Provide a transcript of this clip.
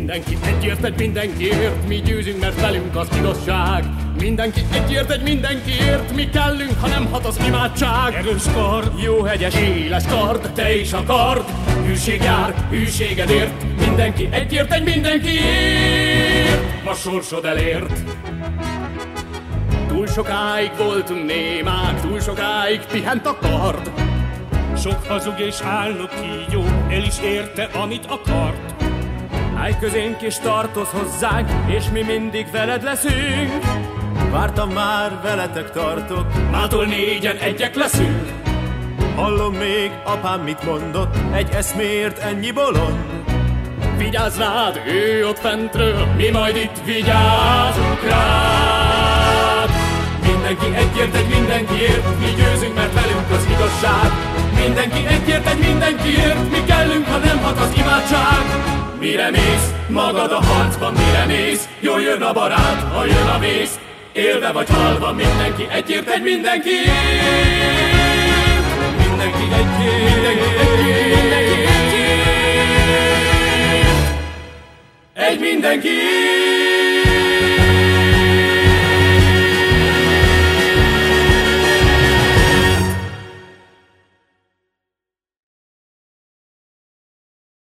Mindenki egyért, egy mindenkiért, mi győzünk, mert velünk az igazság. Mindenki egyért, egy mindenkiért, mi kellünk, ha nem hat az imádság. Erős kard, jó hegyes, éles kard, te is a kard. Hűség jár, hűségedért, mindenki egyért, egy mindenkiért. Ma sorsod elért. Túl sokáig voltunk némák, túl sokáig pihent a kard. Sok hazug és állok kígyó, el is érte, amit akart. Állj közénk és tartoz hozzánk, és mi mindig veled leszünk. Vártam már, veletek tartok. Mától négyen egyek leszünk. Hallom még, apám mit mondott, egy eszméért ennyi bolond. Vigyázz rád, ő ott fentről, mi majd itt vigyázunk rád. Mindenki egyért, egy mindenkiért, mi Mész? Magad a harcban, mire mész? Jól jön a barát, ha jön a vész. Élve vagy halva, mindenki egyért, egy mindenkiért. Mindenki egyért, mindenki egyért, mindenki egyért. Egy mindenkiért.